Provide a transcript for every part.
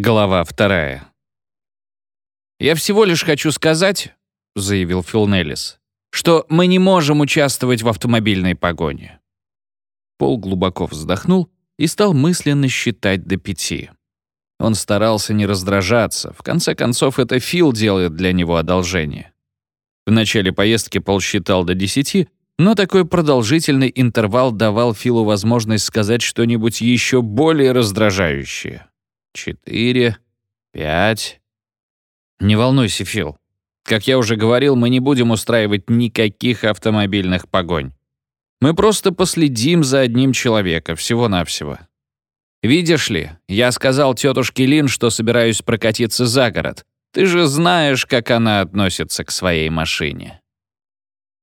Глава вторая. «Я всего лишь хочу сказать», — заявил Фил Неллис, «что мы не можем участвовать в автомобильной погоне». Пол глубоко вздохнул и стал мысленно считать до пяти. Он старался не раздражаться, в конце концов это Фил делает для него одолжение. В начале поездки Пол считал до десяти, но такой продолжительный интервал давал Филу возможность сказать что-нибудь еще более раздражающее четыре, пять. Не волнуйся, Фил. Как я уже говорил, мы не будем устраивать никаких автомобильных погонь. Мы просто последим за одним человеком, всего-навсего. Видишь ли, я сказал тетушке Лин, что собираюсь прокатиться за город. Ты же знаешь, как она относится к своей машине.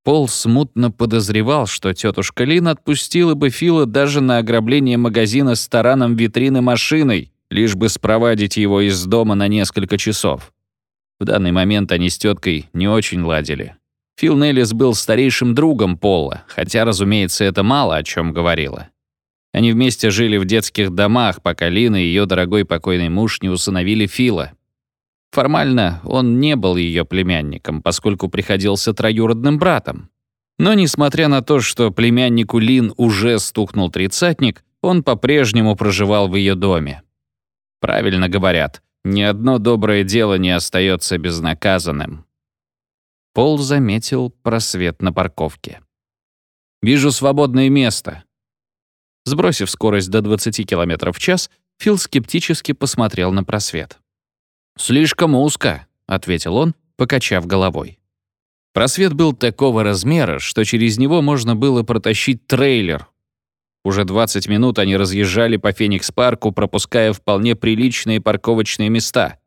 Пол смутно подозревал, что тетушка Лин отпустила бы Фила даже на ограбление магазина с тараном витрины машиной, лишь бы спровадить его из дома на несколько часов. В данный момент они с теткой не очень ладили. Фил Неллис был старейшим другом Пола, хотя, разумеется, это мало о чем говорило. Они вместе жили в детских домах, пока Лина и ее дорогой покойный муж не усыновили Фила. Формально он не был ее племянником, поскольку приходился троюродным братом. Но несмотря на то, что племяннику Лин уже стукнул тридцатник, он по-прежнему проживал в ее доме. Правильно говорят, ни одно доброе дело не остается безнаказанным. Пол заметил просвет на парковке. «Вижу свободное место». Сбросив скорость до 20 км в час, Фил скептически посмотрел на просвет. «Слишком узко», — ответил он, покачав головой. Просвет был такого размера, что через него можно было протащить трейлер, уже 20 минут они разъезжали по Феникс-парку, пропуская вполне приличные парковочные места.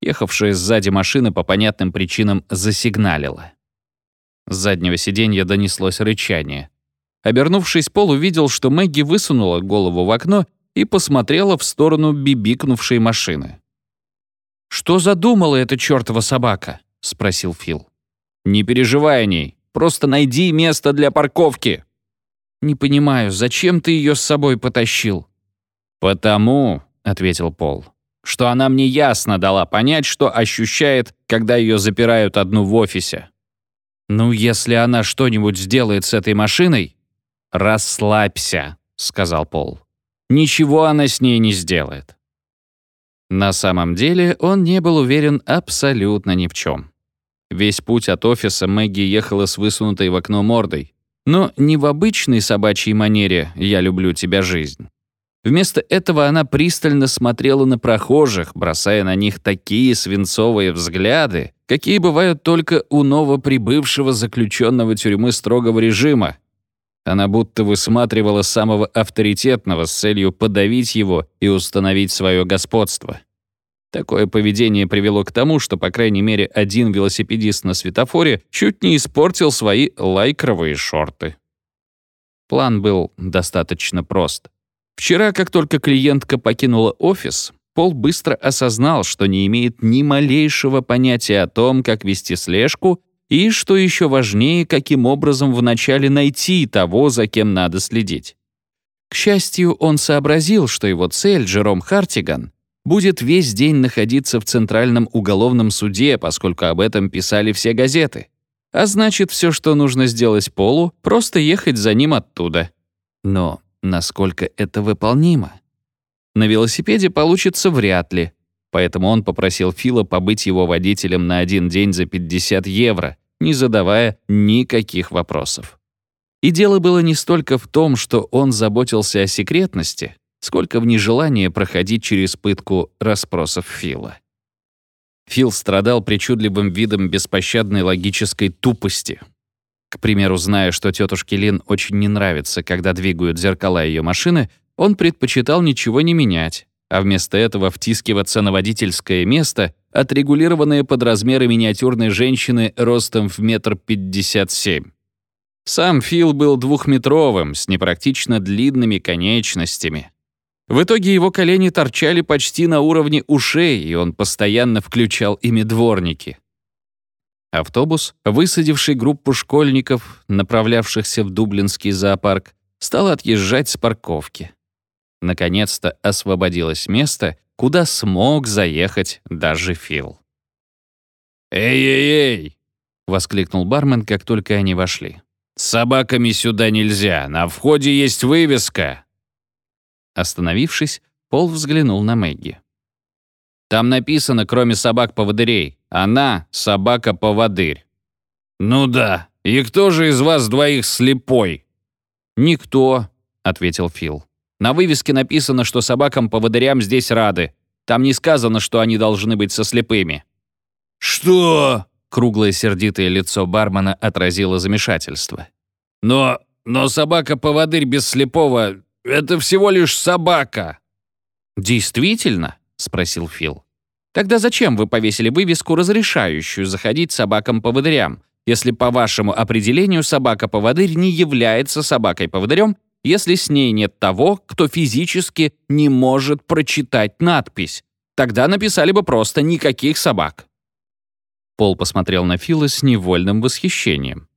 Ехавшая сзади машина по понятным причинам засигналила. С заднего сиденья донеслось рычание. Обернувшись, Пол увидел, что Мэгги высунула голову в окно и посмотрела в сторону бибикнувшей машины. «Что задумала эта чертова собака?» — спросил Фил. «Не переживай о ней. Просто найди место для парковки», «Не понимаю, зачем ты ее с собой потащил?» «Потому», — ответил Пол, «что она мне ясно дала понять, что ощущает, когда ее запирают одну в офисе». «Ну, если она что-нибудь сделает с этой машиной...» «Расслабься», — сказал Пол. «Ничего она с ней не сделает». На самом деле он не был уверен абсолютно ни в чем. Весь путь от офиса Мэгги ехала с высунутой в окно мордой, но не в обычной собачьей манере «я люблю тебя, жизнь». Вместо этого она пристально смотрела на прохожих, бросая на них такие свинцовые взгляды, какие бывают только у новоприбывшего заключенного тюрьмы строгого режима. Она будто высматривала самого авторитетного с целью подавить его и установить свое господство. Такое поведение привело к тому, что, по крайней мере, один велосипедист на светофоре чуть не испортил свои лайкровые шорты. План был достаточно прост. Вчера, как только клиентка покинула офис, Пол быстро осознал, что не имеет ни малейшего понятия о том, как вести слежку и, что еще важнее, каким образом вначале найти того, за кем надо следить. К счастью, он сообразил, что его цель, Джером Хартиган, будет весь день находиться в Центральном уголовном суде, поскольку об этом писали все газеты. А значит, все, что нужно сделать Полу, просто ехать за ним оттуда. Но насколько это выполнимо? На велосипеде получится вряд ли, поэтому он попросил Фила побыть его водителем на один день за 50 евро, не задавая никаких вопросов. И дело было не столько в том, что он заботился о секретности, сколько в нежелании проходить через пытку расспросов Фила. Фил страдал причудливым видом беспощадной логической тупости. К примеру, зная, что тетушке Лин очень не нравится, когда двигают зеркала ее машины, он предпочитал ничего не менять, а вместо этого втискиваться на водительское место, отрегулированное под размеры миниатюрной женщины ростом в метр пятьдесят семь. Сам Фил был двухметровым, с непрактично длинными конечностями, в итоге его колени торчали почти на уровне ушей, и он постоянно включал ими дворники. Автобус, высадивший группу школьников, направлявшихся в Дублинский зоопарк, стал отъезжать с парковки. Наконец-то освободилось место, куда смог заехать даже Фил. «Эй-эй-эй!» — воскликнул бармен, как только они вошли. «С собаками сюда нельзя, на входе есть вывеска!» Остановившись, Пол взглянул на Мэгги. «Там написано, кроме собак-поводырей, она — собака-поводырь». «Ну да, и кто же из вас двоих слепой?» «Никто», — ответил Фил. «На вывеске написано, что собакам-поводырям здесь рады. Там не сказано, что они должны быть со слепыми». «Что?» — круглое сердитое лицо бармена отразило замешательство. «Но... но собака-поводырь без слепого — это всего лишь собака». «Действительно?» — спросил Фил. «Тогда зачем вы повесили вывеску, разрешающую заходить собакам-поводырям, если по вашему определению собака-поводырь не является собакой-поводырем, если с ней нет того, кто физически не может прочитать надпись? Тогда написали бы просто «никаких собак». Пол посмотрел на Фила с невольным восхищением.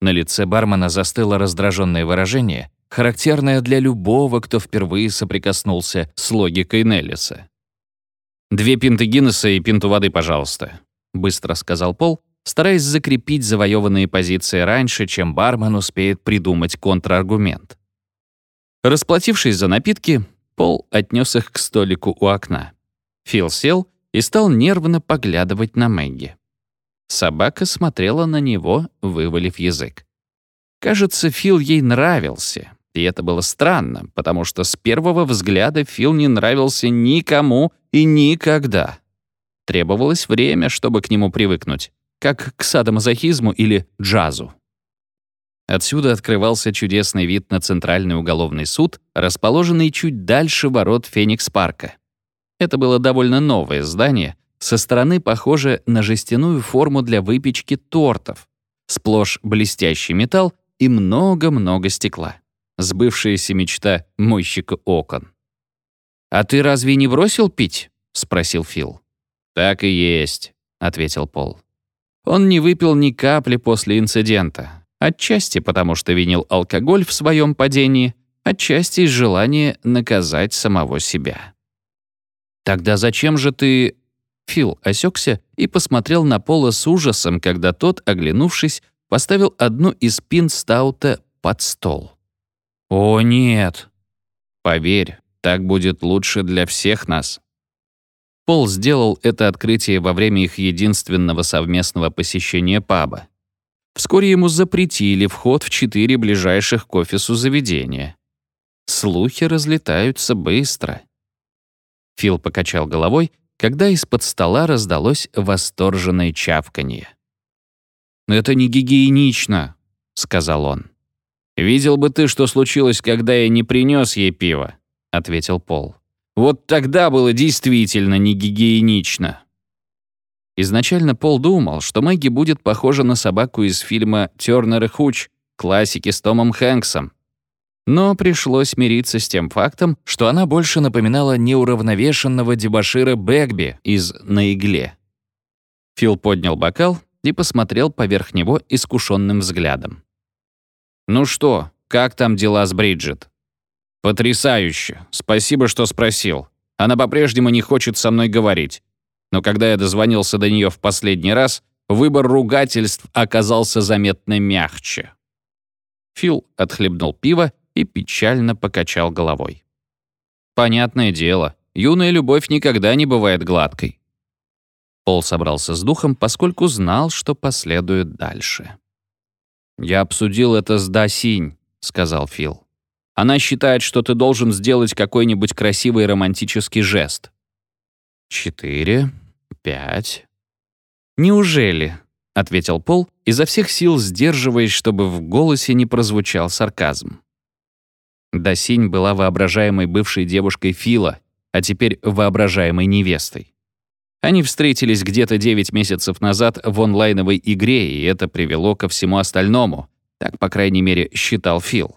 На лице бармена застыло раздраженное выражение, характерное для любого, кто впервые соприкоснулся с логикой Неллиса. «Две пинты Гиннесса и пинту воды, пожалуйста», — быстро сказал Пол, стараясь закрепить завоеванные позиции раньше, чем бармен успеет придумать контраргумент. Расплатившись за напитки, Пол отнес их к столику у окна. Фил сел и стал нервно поглядывать на Мэгги. Собака смотрела на него, вывалив язык. Кажется, Фил ей нравился, и это было странно, потому что с первого взгляда Фил не нравился никому и никогда. Требовалось время, чтобы к нему привыкнуть как к садомазохизму или джазу. Отсюда открывался чудесный вид на Центральный уголовный суд, расположенный чуть дальше ворот Феникс-парка. Это было довольно новое здание, со стороны похоже на жестяную форму для выпечки тортов, сплошь блестящий металл и много-много стекла. Сбывшаяся мечта мойщика окон. «А ты разве не бросил пить?» — спросил Фил. «Так и есть», — ответил Пол. Он не выпил ни капли после инцидента. Отчасти потому, что винил алкоголь в своем падении, отчасти из желания наказать самого себя. «Тогда зачем же ты...» Фил осекся и посмотрел на Пола с ужасом, когда тот, оглянувшись, поставил одну из пин стаута под стол. «О, нет!» «Поверь, так будет лучше для всех нас», Пол сделал это открытие во время их единственного совместного посещения паба. Вскоре ему запретили вход в четыре ближайших к офису заведения. Слухи разлетаются быстро. Фил покачал головой, когда из-под стола раздалось восторженное чавканье. «Это не гигиенично», — сказал он. «Видел бы ты, что случилось, когда я не принес ей пиво», — ответил Пол. Вот тогда было действительно не гигиенично. Изначально Пол думал, что Мэгги будет похожа на собаку из фильма «Тёрнер и Хуч», классики с Томом Хэнксом. Но пришлось мириться с тем фактом, что она больше напоминала неуравновешенного дебошира Бэгби из «На игле». Фил поднял бокал и посмотрел поверх него искушенным взглядом. «Ну что, как там дела с Бриджит?» «Потрясающе. Спасибо, что спросил. Она по-прежнему не хочет со мной говорить. Но когда я дозвонился до нее в последний раз, выбор ругательств оказался заметно мягче». Фил отхлебнул пиво и печально покачал головой. «Понятное дело, юная любовь никогда не бывает гладкой». Пол собрался с духом, поскольку знал, что последует дальше. «Я обсудил это с Дасинь», — сказал Фил. Она считает, что ты должен сделать какой-нибудь красивый романтический жест. Четыре, пять. Неужели? — ответил Пол, изо всех сил сдерживаясь, чтобы в голосе не прозвучал сарказм. Досинь была воображаемой бывшей девушкой Фила, а теперь воображаемой невестой. Они встретились где-то 9 месяцев назад в онлайновой игре, и это привело ко всему остальному. Так, по крайней мере, считал Фил.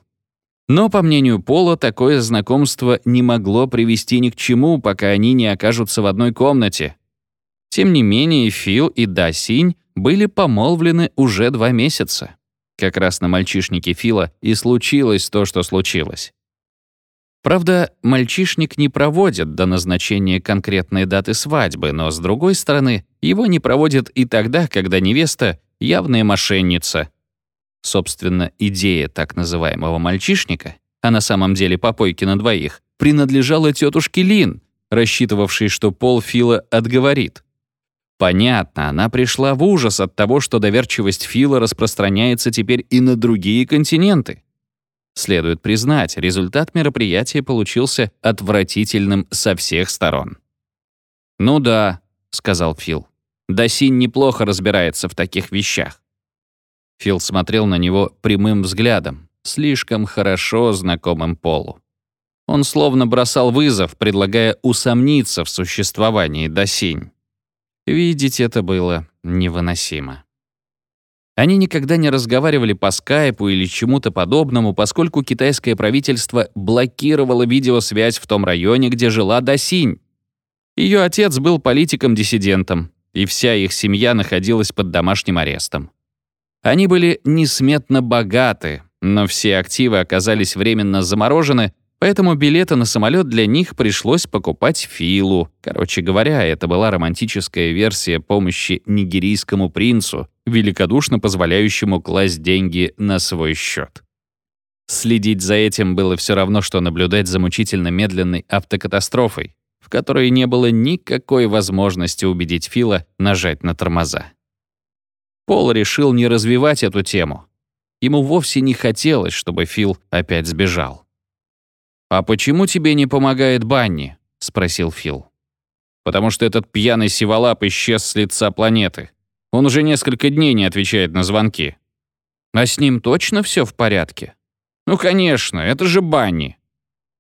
Но, по мнению Пола, такое знакомство не могло привести ни к чему, пока они не окажутся в одной комнате. Тем не менее, Фил и Дасинь были помолвлены уже два месяца. Как раз на мальчишнике Фила и случилось то, что случилось. Правда, мальчишник не проводит до назначения конкретной даты свадьбы, но, с другой стороны, его не проводят и тогда, когда невеста — явная мошенница. Собственно, идея так называемого мальчишника, а на самом деле попойки на двоих, принадлежала тетушке Лин, рассчитывавшей, что Пол Фила отговорит. Понятно, она пришла в ужас от того, что доверчивость Фила распространяется теперь и на другие континенты. Следует признать, результат мероприятия получился отвратительным со всех сторон. «Ну да», — сказал Фил. «Досин неплохо разбирается в таких вещах». Фил смотрел на него прямым взглядом, слишком хорошо знакомым Полу. Он словно бросал вызов, предлагая усомниться в существовании Досинь. Видеть это было невыносимо. Они никогда не разговаривали по скайпу или чему-то подобному, поскольку китайское правительство блокировало видеосвязь в том районе, где жила Дасинь. Ее отец был политиком-диссидентом, и вся их семья находилась под домашним арестом. Они были несметно богаты, но все активы оказались временно заморожены, Поэтому билеты на самолет для них пришлось покупать Филу. Короче говоря, это была романтическая версия помощи нигерийскому принцу, великодушно позволяющему класть деньги на свой счет. Следить за этим было все равно, что наблюдать за мучительно медленной автокатастрофой, в которой не было никакой возможности убедить Фила нажать на тормоза. Пол решил не развивать эту тему. Ему вовсе не хотелось, чтобы Фил опять сбежал. «А почему тебе не помогает Банни?» — спросил Фил. «Потому что этот пьяный сиволап исчез с лица планеты. Он уже несколько дней не отвечает на звонки». «А с ним точно все в порядке?» «Ну, конечно, это же Банни.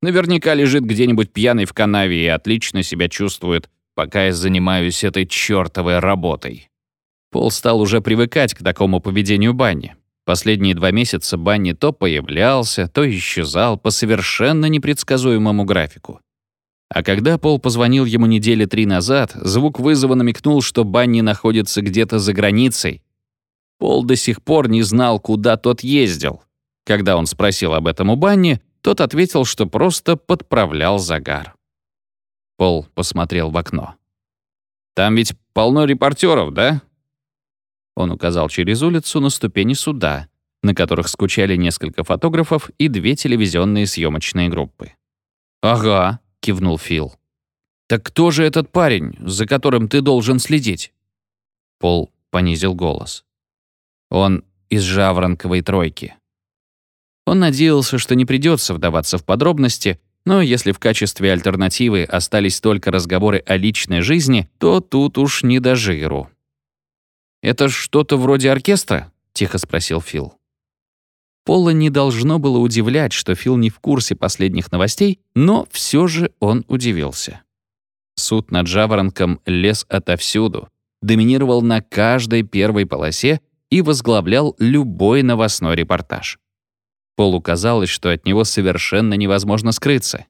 Наверняка лежит где-нибудь пьяный в канаве и отлично себя чувствует, пока я занимаюсь этой чертовой работой». Пол стал уже привыкать к такому поведению Банни. Последние два месяца Банни то появлялся, то исчезал по совершенно непредсказуемому графику. А когда Пол позвонил ему недели три назад, звук вызова намекнул, что Банни находится где-то за границей. Пол до сих пор не знал, куда тот ездил. Когда он спросил об этом у Банни, тот ответил, что просто подправлял загар. Пол посмотрел в окно. «Там ведь полно репортеров, да?» Он указал через улицу на ступени суда, на которых скучали несколько фотографов и две телевизионные съемочные группы. «Ага», — кивнул Фил. «Так кто же этот парень, за которым ты должен следить?» Пол понизил голос. «Он из Жаворонковой тройки». Он надеялся, что не придется вдаваться в подробности, но если в качестве альтернативы остались только разговоры о личной жизни, то тут уж не до жиру. «Это что-то вроде оркестра?» — тихо спросил Фил. Пола не должно было удивлять, что Фил не в курсе последних новостей, но все же он удивился. Суд над Жаворонком лез отовсюду, доминировал на каждой первой полосе и возглавлял любой новостной репортаж. Полу казалось, что от него совершенно невозможно скрыться.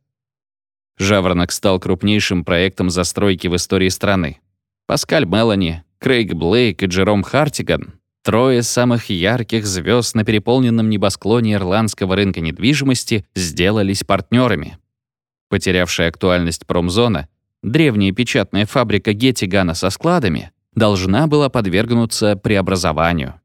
Жаворонок стал крупнейшим проектом застройки в истории страны. Паскаль Мелани, Крейг Блейк и Джером Хартиган — трое самых ярких звезд на переполненном небосклоне ирландского рынка недвижимости — сделались партнерами. Потерявшая актуальность промзона, древняя печатная фабрика Геттигана со складами должна была подвергнуться преобразованию.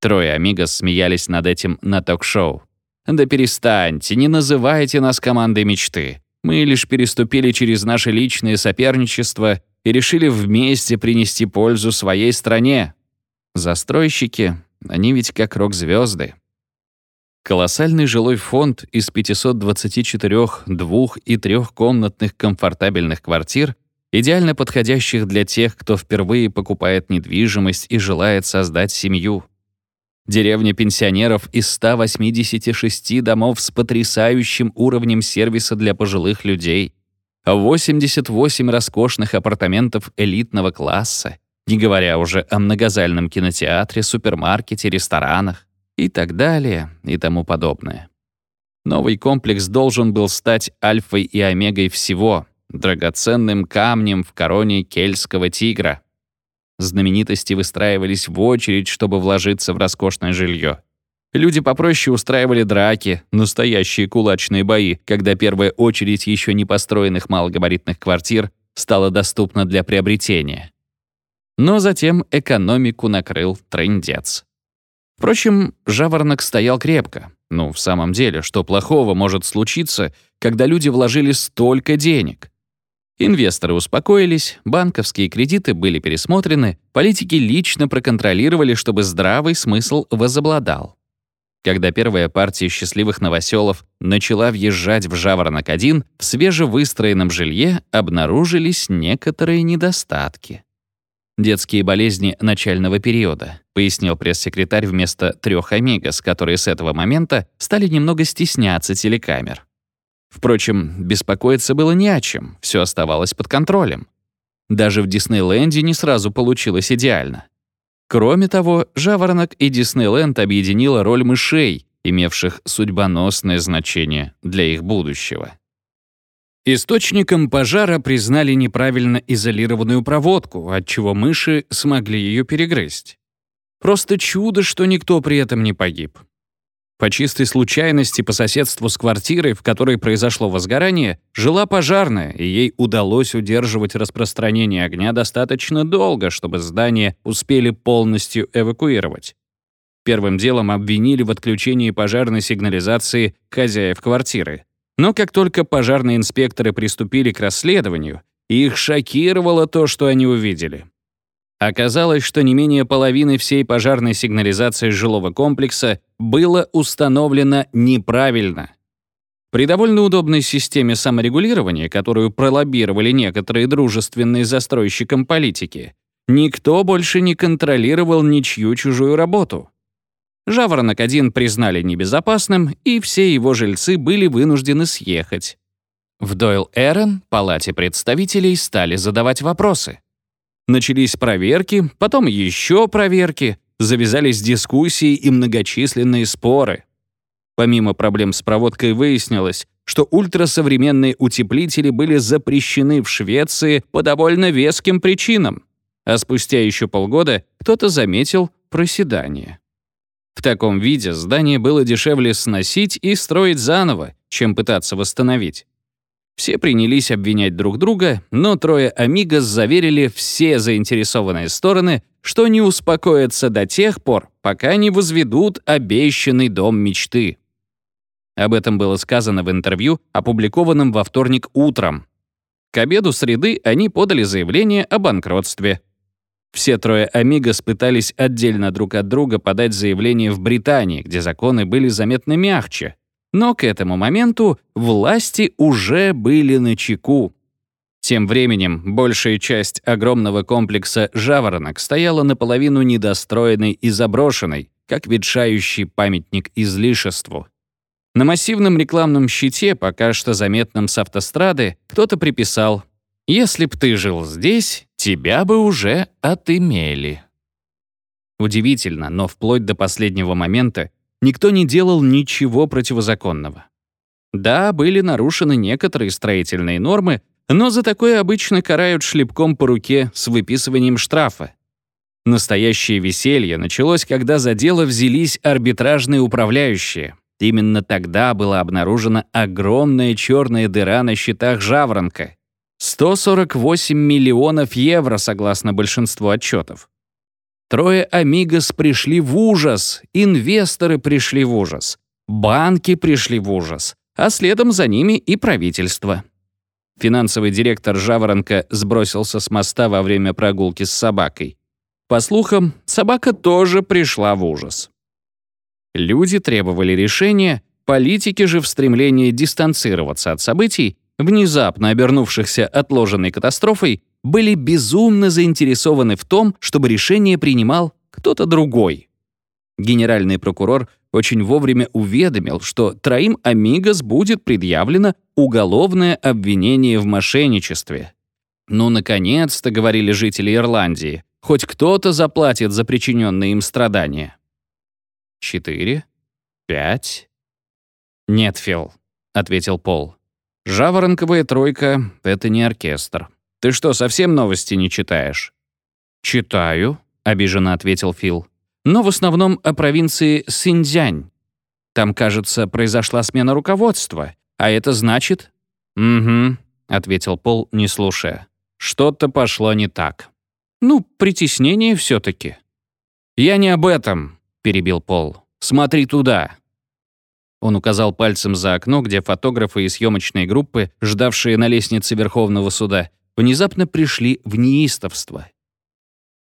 Трое амигос смеялись над этим на ток-шоу. «Да перестаньте, не называйте нас командой мечты. Мы лишь переступили через наше личное соперничество и решили вместе принести пользу своей стране. Застройщики, они ведь как рок-звезды. Колоссальный жилой фонд из 524 двух- и трехкомнатных комфортабельных квартир, идеально подходящих для тех, кто впервые покупает недвижимость и желает создать семью. Деревня пенсионеров из 186 домов с потрясающим уровнем сервиса для пожилых людей. 88 роскошных апартаментов элитного класса, не говоря уже о многозальном кинотеатре, супермаркете, ресторанах и так далее и тому подобное. Новый комплекс должен был стать альфой и омегой всего, драгоценным камнем в короне кельтского тигра. Знаменитости выстраивались в очередь, чтобы вложиться в роскошное жилье. Люди попроще устраивали драки, настоящие кулачные бои, когда первая очередь еще не построенных малогабаритных квартир стала доступна для приобретения. Но затем экономику накрыл трындец. Впрочем, жаворонок стоял крепко. Ну, в самом деле, что плохого может случиться, когда люди вложили столько денег? Инвесторы успокоились, банковские кредиты были пересмотрены, политики лично проконтролировали, чтобы здравый смысл возобладал. Когда первая партия счастливых новоселов начала въезжать в Жаворонок-1, в свежевыстроенном жилье обнаружились некоторые недостатки. «Детские болезни начального периода», пояснил пресс-секретарь вместо трех «Амигос», которые с этого момента стали немного стесняться телекамер. Впрочем, беспокоиться было не о чем, все оставалось под контролем. Даже в Диснейленде не сразу получилось идеально. Кроме того, «Жаворонок» и Диснейленд объединила роль мышей, имевших судьбоносное значение для их будущего. Источником пожара признали неправильно изолированную проводку, отчего мыши смогли ее перегрызть. Просто чудо, что никто при этом не погиб. По чистой случайности по соседству с квартирой, в которой произошло возгорание, жила пожарная, и ей удалось удерживать распространение огня достаточно долго, чтобы здание успели полностью эвакуировать. Первым делом обвинили в отключении пожарной сигнализации хозяев квартиры. Но как только пожарные инспекторы приступили к расследованию, их шокировало то, что они увидели. Оказалось, что не менее половины всей пожарной сигнализации жилого комплекса было установлено неправильно. При довольно удобной системе саморегулирования, которую пролоббировали некоторые дружественные застройщикам политики, никто больше не контролировал ничью чужую работу. Жаворонок-1 признали небезопасным, и все его жильцы были вынуждены съехать. В Дойл-Эрен, палате представителей, стали задавать вопросы. Начались проверки, потом еще проверки, завязались дискуссии и многочисленные споры. Помимо проблем с проводкой выяснилось, что ультрасовременные утеплители были запрещены в Швеции по довольно веским причинам, а спустя еще полгода кто-то заметил проседание. В таком виде здание было дешевле сносить и строить заново, чем пытаться восстановить. Все принялись обвинять друг друга, но трое амигос заверили все заинтересованные стороны, что не успокоятся до тех пор, пока не возведут обещанный дом мечты. Об этом было сказано в интервью, опубликованном во вторник утром. К обеду среды они подали заявление о банкротстве. Все трое амигос пытались отдельно друг от друга подать заявление в Британии, где законы были заметно мягче. Но к этому моменту власти уже были на чеку. Тем временем большая часть огромного комплекса «Жаворонок» стояла наполовину недостроенной и заброшенной, как ветшающий памятник излишеству. На массивном рекламном щите, пока что заметном с автострады, кто-то приписал «Если б ты жил здесь, тебя бы уже отымели. Удивительно, но вплоть до последнего момента никто не делал ничего противозаконного. Да, были нарушены некоторые строительные нормы, но за такое обычно карают шлепком по руке с выписыванием штрафа. Настоящее веселье началось, когда за дело взялись арбитражные управляющие. Именно тогда была обнаружена огромная черная дыра на счетах «Жаворонка», 148 миллионов евро, согласно большинству отчетов. Трое «Амигос» пришли в ужас, инвесторы пришли в ужас, банки пришли в ужас, а следом за ними и правительство. Финансовый директор «Жаворонка» сбросился с моста во время прогулки с собакой. По слухам, собака тоже пришла в ужас. Люди требовали решения, политики же в стремлении дистанцироваться от событий внезапно обернувшихся отложенной катастрофой, были безумно заинтересованы в том, чтобы решение принимал кто-то другой. Генеральный прокурор очень вовремя уведомил, что троим «Амигос» будет предъявлено уголовное обвинение в мошенничестве. «Ну, наконец-то», — говорили жители Ирландии, «хоть кто-то заплатит за причиненные им страдания». «Четыре? Пять?» «Нет, Фил», — ответил Пол. Жаворонковая тройка — это не оркестр. Ты что, совсем новости не читаешь? «Читаю», — обиженно ответил Фил. но в основном о провинции Синьцзянь. Там, кажется, произошла смена руководства, а это значит... «Угу», — ответил Пол, не слушая. «Что-то пошло не так». «Ну, притеснение все таки «Я не об этом», — перебил Пол. «Смотри туда». Он указал пальцем за окно, где фотографы и съемочные группы, ждавшие на лестнице Верховного суда, внезапно пришли в неистовство.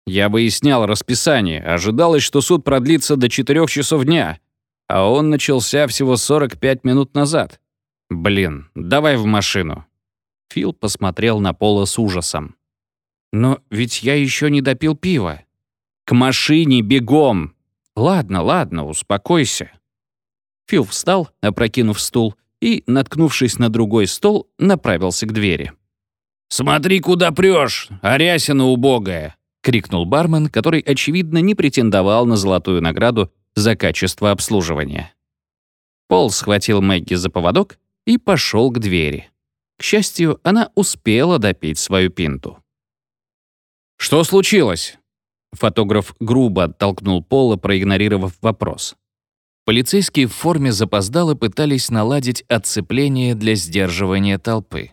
Я выяснял расписание, ожидалось, что суд продлится до 4 часов дня, а он начался всего 45 минут назад. Блин, давай в машину. Фил посмотрел на Пола с ужасом. «Но ведь я еще не допил пива». «К машине бегом!» «Ладно, ладно, успокойся». Фил встал, опрокинув стул, и, наткнувшись на другой стол, направился к двери. «Смотри, куда прешь, арясина убогая!» — крикнул бармен, который, очевидно, не претендовал на золотую награду за качество обслуживания. Пол схватил Мэгги за поводок и пошел к двери. К счастью, она успела допить свою пинту. «Что случилось?» Фотограф грубо оттолкнул Пола, проигнорировав вопрос. Полицейские в форме запоздало пытались наладить отцепление для сдерживания толпы.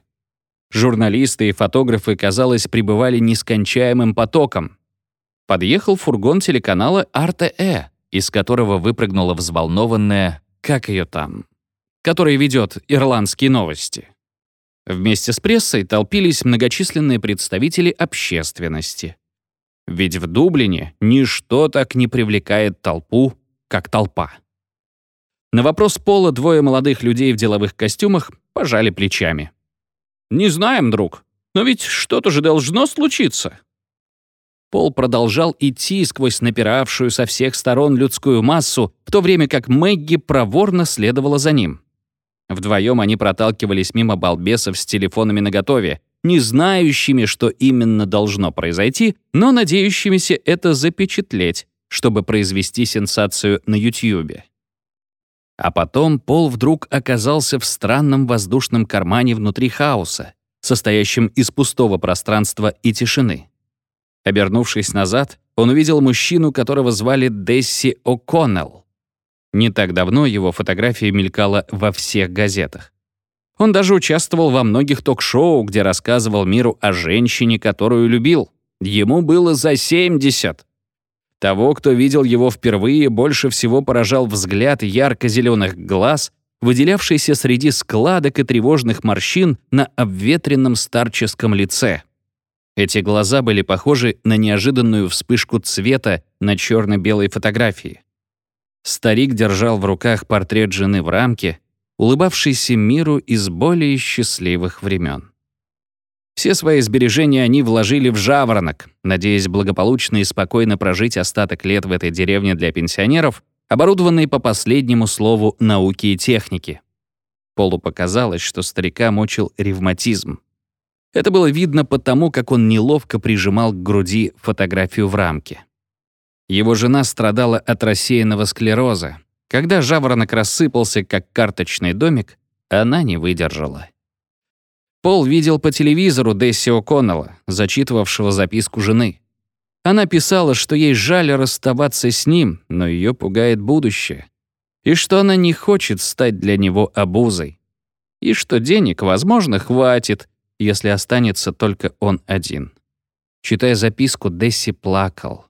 Журналисты и фотографы, казалось, пребывали нескончаемым потоком. Подъехал фургон телеканала «РТЭ», из которого выпрыгнула взволнованная «Как ее там?», который ведет ирландские новости. Вместе с прессой толпились многочисленные представители общественности. Ведь в Дублине ничто так не привлекает толпу, как толпа. На вопрос Пола двое молодых людей в деловых костюмах пожали плечами. «Не знаем, друг, но ведь что-то же должно случиться». Пол продолжал идти сквозь напиравшую со всех сторон людскую массу, в то время как Мэгги проворно следовала за ним. Вдвоем они проталкивались мимо балбесов с телефонами наготове, не знающими, что именно должно произойти, но надеющимися это запечатлеть, чтобы произвести сенсацию на Ютьюбе. А потом Пол вдруг оказался в странном воздушном кармане внутри хаоса, состоящем из пустого пространства и тишины. Обернувшись назад, он увидел мужчину, которого звали Десси О'Коннелл. Не так давно его фотография мелькала во всех газетах. Он даже участвовал во многих ток-шоу, где рассказывал миру о женщине, которую любил. Ему было за 70. Того, кто видел его впервые, больше всего поражал взгляд ярко-зеленых глаз, выделявшийся среди складок и тревожных морщин на обветренном старческом лице. Эти глаза были похожи на неожиданную вспышку цвета на черно-белой фотографии. Старик держал в руках портрет жены в рамке, улыбавшийся миру из более счастливых времен. Все свои сбережения они вложили в жаворонок, надеясь благополучно и спокойно прожить остаток лет в этой деревне для пенсионеров, оборудованной по последнему слову науки и техники. Полу показалось, что старика мучил ревматизм. Это было видно потому, как он неловко прижимал к груди фотографию в рамке. Его жена страдала от рассеянного склероза. Когда жаворонок рассыпался, как карточный домик, она не выдержала. Пол видел по телевизору Десси О'Коннелла, зачитывавшего записку жены. Она писала, что ей жаль расставаться с ним, но ее пугает будущее. И что она не хочет стать для него обузой. И что денег, возможно, хватит, если останется только он один. Читая записку, Десси плакал.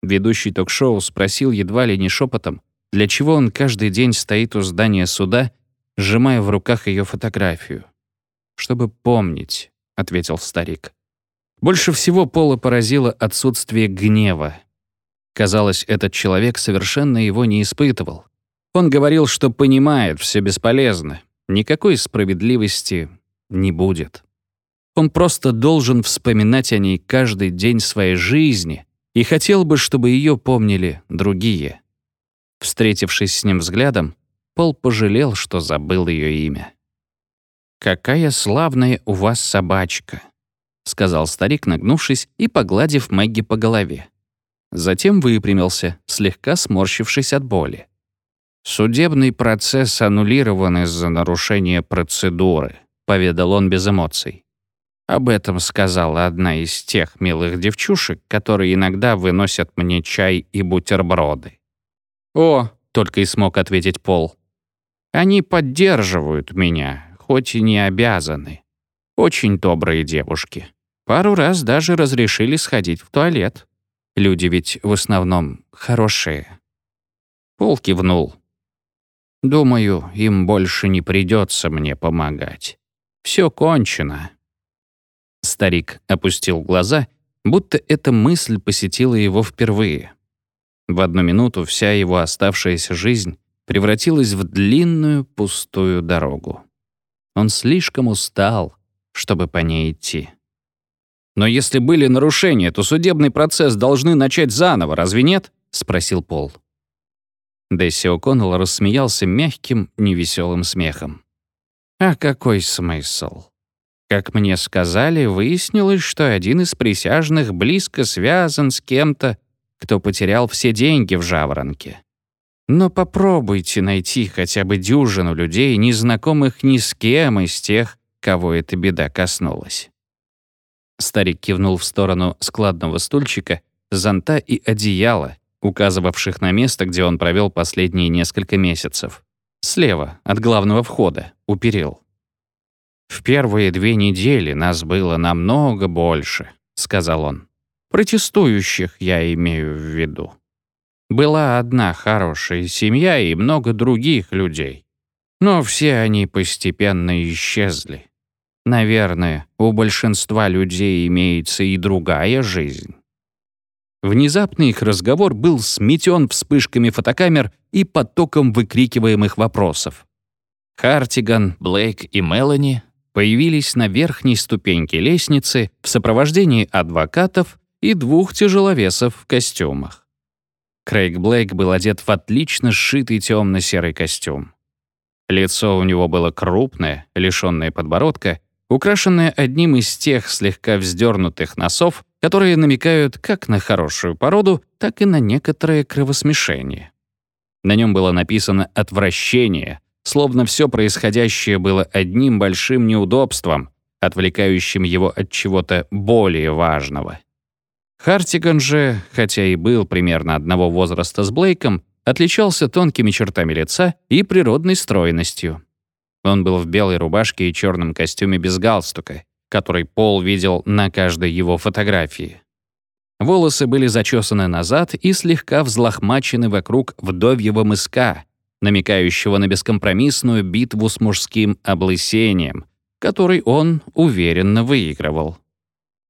Ведущий ток-шоу спросил едва ли не шепотом, для чего он каждый день стоит у здания суда, сжимая в руках ее фотографию чтобы помнить», — ответил старик. Больше всего Пола поразило отсутствие гнева. Казалось, этот человек совершенно его не испытывал. Он говорил, что понимает, все бесполезно, никакой справедливости не будет. Он просто должен вспоминать о ней каждый день своей жизни и хотел бы, чтобы ее помнили другие. Встретившись с ним взглядом, Пол пожалел, что забыл ее имя. «Какая славная у вас собачка», — сказал старик, нагнувшись и погладив Мэгги по голове. Затем выпрямился, слегка сморщившись от боли. «Судебный процесс аннулирован из-за нарушения процедуры», — поведал он без эмоций. Об этом сказала одна из тех милых девчушек, которые иногда выносят мне чай и бутерброды. «О», — только и смог ответить Пол. «Они поддерживают меня, хоть и не обязаны. Очень добрые девушки. Пару раз даже разрешили сходить в туалет. Люди ведь в основном хорошие». Пол кивнул. «Думаю, им больше не придется мне помогать. Все кончено». Старик опустил глаза, будто эта мысль посетила его впервые. В одну минуту вся его оставшаяся жизнь превратилась в длинную пустую дорогу. Он слишком устал, чтобы по ней идти. «Но если были нарушения, то судебный процесс должны начать заново, разве нет?» — спросил Пол. Десси О'Коннелл рассмеялся мягким, невеселым смехом. «А какой смысл? Как мне сказали, выяснилось, что один из присяжных близко связан с кем-то, кто потерял все деньги в жаворонке. Но попробуйте найти хотя бы дюжину людей, незнакомых ни с кем из тех, кого эта беда коснулась. Старик кивнул в сторону складного стульчика, зонта и одеяла, указывавших на место, где он провел последние несколько месяцев. Слева, от главного входа, у перил. «В первые две недели нас было намного больше», — сказал он. «Протестующих я имею в виду. Была одна хорошая семья и много других людей. Но все они постепенно исчезли. Наверное, у большинства людей имеется и другая жизнь». Внезапно их разговор был сметен вспышками фотокамер и потоком выкрикиваемых вопросов. Хартиган, Блейк и Мелани появились на верхней ступеньке лестницы в сопровождении адвокатов и двух тяжеловесов в костюмах. Крейг Блейк был одет в отлично сшитый темно-серый костюм. Лицо у него было крупное, лишённое подбородка, украшенное одним из тех слегка вздернутых носов, которые намекают как на хорошую породу, так и на некоторое кровосмешение. На нем было написано «отвращение», словно все происходящее было одним большим неудобством, отвлекающим его от чего-то более важного. Хартиган же, хотя и был примерно одного возраста с Блейком, отличался тонкими чертами лица и природной стройностью. Он был в белой рубашке и черном костюме без галстука, который Пол видел на каждой его фотографии. Волосы были зачесаны назад и слегка взлохмачены вокруг вдовьего мыска, намекающего на бескомпромиссную битву с мужским облысением, который он уверенно выигрывал.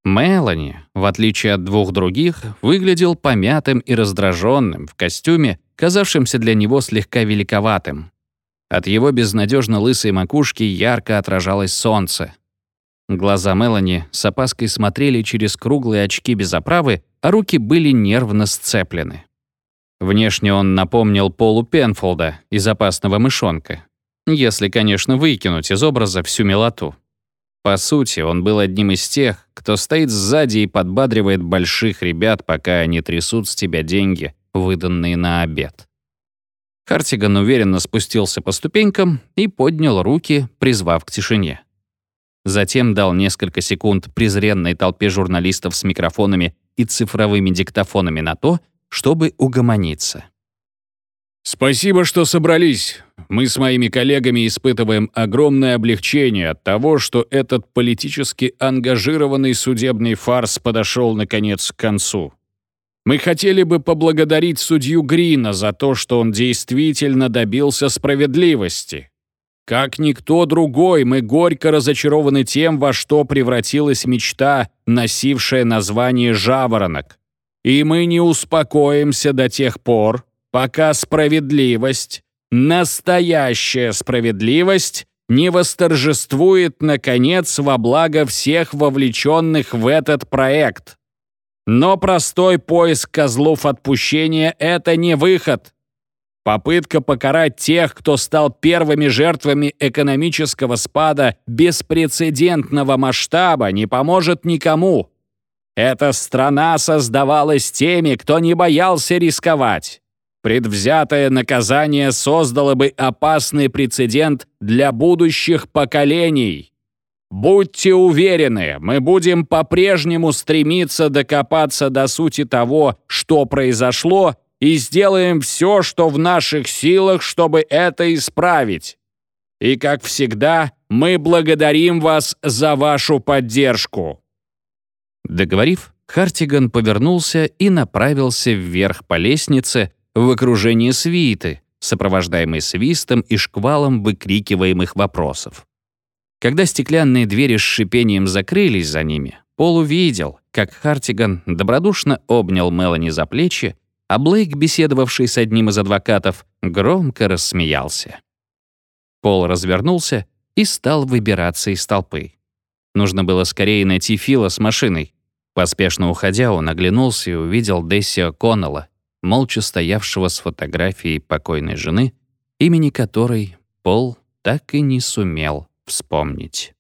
Мелани, в отличие от двух других, выглядел помятым и раздраженным в костюме, казавшемся для него слегка великоватым. От его безнадежно лысой макушки ярко отражалось солнце. Глаза Мелани с опаской смотрели через круглые очки без оправы, а руки были нервно сцеплены. Внешне он напомнил Полу Пенфолда из «Опасного мышонка». Если, конечно, выкинуть из образа всю милоту. По сути, он был одним из тех, кто стоит сзади и подбадривает больших ребят, пока они трясут с тебя деньги, выданные на обед. Хартиган уверенно спустился по ступенькам и поднял руки, призвав к тишине. Затем дал несколько секунд презренной толпе журналистов с микрофонами и цифровыми диктофонами на то, чтобы угомониться. «Спасибо, что собрались. Мы с моими коллегами испытываем огромное облегчение от того, что этот политически ангажированный судебный фарс подошел, наконец, к концу. Мы хотели бы поблагодарить судью Грина за то, что он действительно добился справедливости. Как никто другой, мы горько разочарованы тем, во что превратилась мечта, носившая название «Жаворонок». И мы не успокоимся до тех пор, пока справедливость, настоящая справедливость, не восторжествует, наконец, во благо всех вовлеченных в этот проект. Но простой поиск козлов отпущения — это не выход. Попытка покарать тех, кто стал первыми жертвами экономического спада беспрецедентного масштаба, не поможет никому. Эта страна создавалась теми, кто не боялся рисковать. Предвзятое наказание создало бы опасный прецедент для будущих поколений. Будьте уверены, мы будем по-прежнему стремиться докопаться до сути того, что произошло, и сделаем все, что в наших силах, чтобы это исправить. И, как всегда, мы благодарим вас за вашу поддержку». Договорив, Хартиган повернулся и направился вверх по лестнице в окружении свиты, сопровождаемой свистом и шквалом выкрикиваемых вопросов. Когда стеклянные двери с шипением закрылись за ними, Пол увидел, как Хартиган добродушно обнял Мелани за плечи, а Блейк, беседовавший с одним из адвокатов, громко рассмеялся. Пол развернулся и стал выбираться из толпы. Нужно было скорее найти Фила с машиной. Поспешно уходя, он оглянулся и увидел Десси Коннелла, молча стоявшего с фотографией покойной жены, имени которой Пол так и не сумел вспомнить.